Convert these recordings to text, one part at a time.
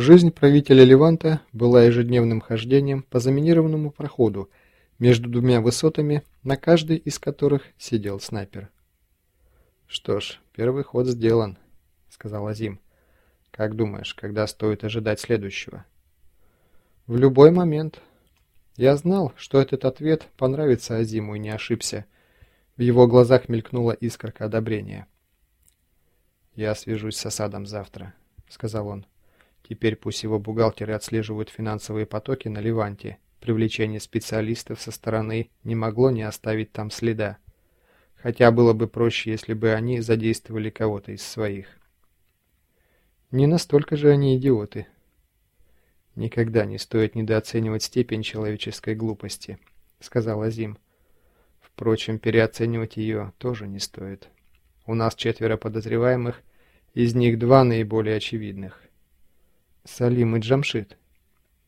Жизнь правителя Леванта была ежедневным хождением по заминированному проходу между двумя высотами, на каждой из которых сидел снайпер. «Что ж, первый ход сделан», — сказал Азим. «Как думаешь, когда стоит ожидать следующего?» «В любой момент». Я знал, что этот ответ понравится Азиму и не ошибся. В его глазах мелькнула искорка одобрения. «Я свяжусь с осадом завтра», — сказал он. Теперь пусть его бухгалтеры отслеживают финансовые потоки на Ливанте. Привлечение специалистов со стороны не могло не оставить там следа. Хотя было бы проще, если бы они задействовали кого-то из своих. Не настолько же они идиоты. Никогда не стоит недооценивать степень человеческой глупости, сказал Азим. Впрочем, переоценивать ее тоже не стоит. У нас четверо подозреваемых, из них два наиболее очевидных. Салим и Джамшит.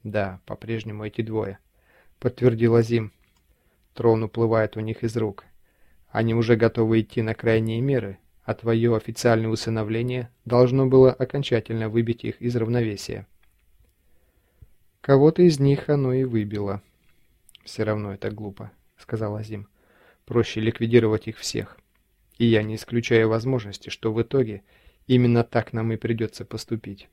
Да, по-прежнему эти двое. Подтвердил Азим. Трон уплывает у них из рук. Они уже готовы идти на крайние меры, а твое официальное усыновление должно было окончательно выбить их из равновесия. Кого-то из них оно и выбило. Все равно это глупо, сказал Азим. Проще ликвидировать их всех. И я не исключаю возможности, что в итоге именно так нам и придется поступить.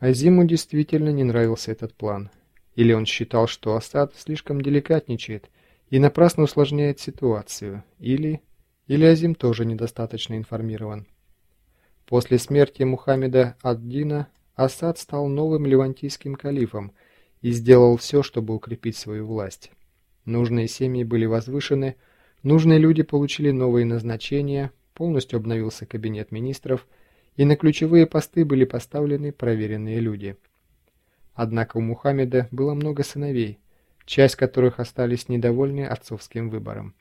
Азиму действительно не нравился этот план. Или он считал, что Асад слишком деликатничает и напрасно усложняет ситуацию, или... Или Азим тоже недостаточно информирован. После смерти Мухаммеда ад-Дина Асад стал новым левантийским калифом и сделал все, чтобы укрепить свою власть. Нужные семьи были возвышены, нужные люди получили новые назначения, полностью обновился кабинет министров – и на ключевые посты были поставлены проверенные люди. Однако у Мухаммеда было много сыновей, часть которых остались недовольны отцовским выбором.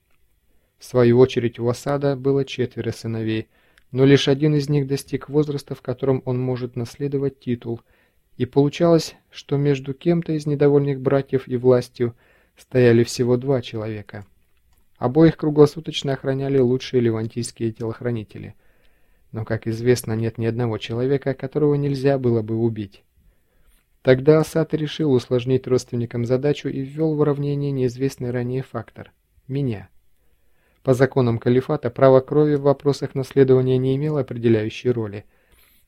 В свою очередь у Асада было четверо сыновей, но лишь один из них достиг возраста, в котором он может наследовать титул, и получалось, что между кем-то из недовольных братьев и властью стояли всего два человека. Обоих круглосуточно охраняли лучшие левантийские телохранители – но, как известно, нет ни одного человека, которого нельзя было бы убить. Тогда Асад решил усложнить родственникам задачу и ввел в уравнение неизвестный ранее фактор – меня. По законам калифата право крови в вопросах наследования не имело определяющей роли.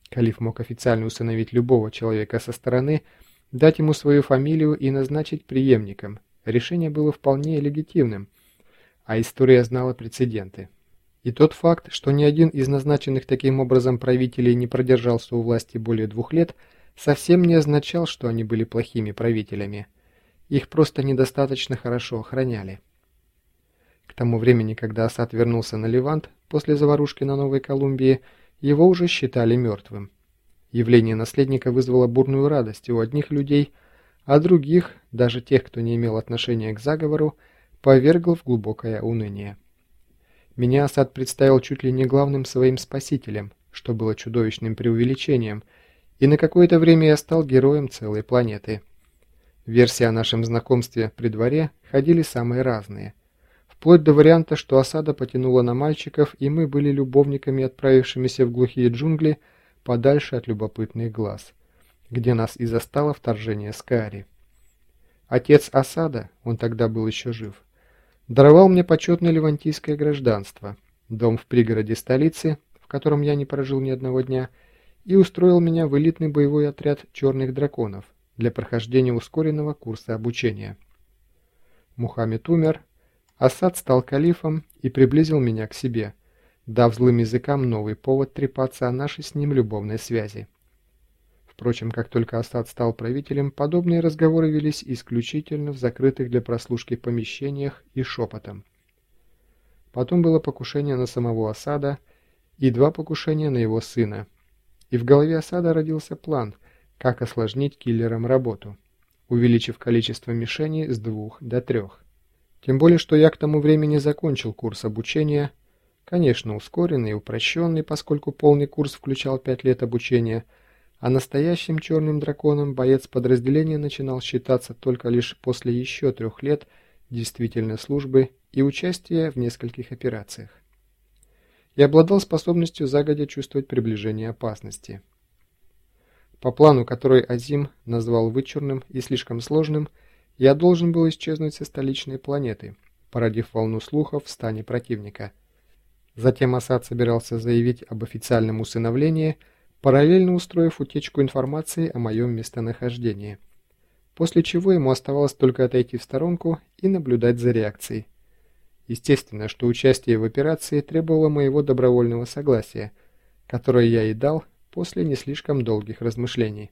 Калиф мог официально усыновить любого человека со стороны, дать ему свою фамилию и назначить преемником. Решение было вполне легитимным, а история знала прецеденты. И тот факт, что ни один из назначенных таким образом правителей не продержался у власти более двух лет, совсем не означал, что они были плохими правителями. Их просто недостаточно хорошо охраняли. К тому времени, когда Асад вернулся на Левант после заварушки на Новой Колумбии, его уже считали мертвым. Явление наследника вызвало бурную радость у одних людей, а других, даже тех, кто не имел отношения к заговору, повергло в глубокое уныние. Меня Асад представил чуть ли не главным своим спасителем, что было чудовищным преувеличением, и на какое-то время я стал героем целой планеты. Версии о нашем знакомстве при дворе ходили самые разные. Вплоть до варианта, что осада потянула на мальчиков, и мы были любовниками, отправившимися в глухие джунгли, подальше от любопытных глаз, где нас и застало вторжение Скари. Отец осада, он тогда был еще жив, даровал мне почетное левантийское гражданство, дом в пригороде столицы, в котором я не прожил ни одного дня, и устроил меня в элитный боевой отряд черных драконов для прохождения ускоренного курса обучения. Мухаммед умер, Асад стал калифом и приблизил меня к себе, дав злым языкам новый повод трепаться о нашей с ним любовной связи. Впрочем, как только Асад стал правителем, подобные разговоры велись исключительно в закрытых для прослушки помещениях и шепотом. Потом было покушение на самого Асада и два покушения на его сына. И в голове Асада родился план, как осложнить киллерам работу, увеличив количество мишеней с двух до трех. Тем более, что я к тому времени закончил курс обучения, конечно, ускоренный и упрощенный, поскольку полный курс включал пять лет обучения – а настоящим черным драконом боец подразделения начинал считаться только лишь после еще трех лет действительной службы и участия в нескольких операциях. И обладал способностью загодя чувствовать приближение опасности. По плану, который Азим назвал вычурным и слишком сложным, я должен был исчезнуть со столичной планеты, породив волну слухов в стане противника. Затем Асад собирался заявить об официальном усыновлении, параллельно устроив утечку информации о моем местонахождении. После чего ему оставалось только отойти в сторонку и наблюдать за реакцией. Естественно, что участие в операции требовало моего добровольного согласия, которое я и дал после не слишком долгих размышлений.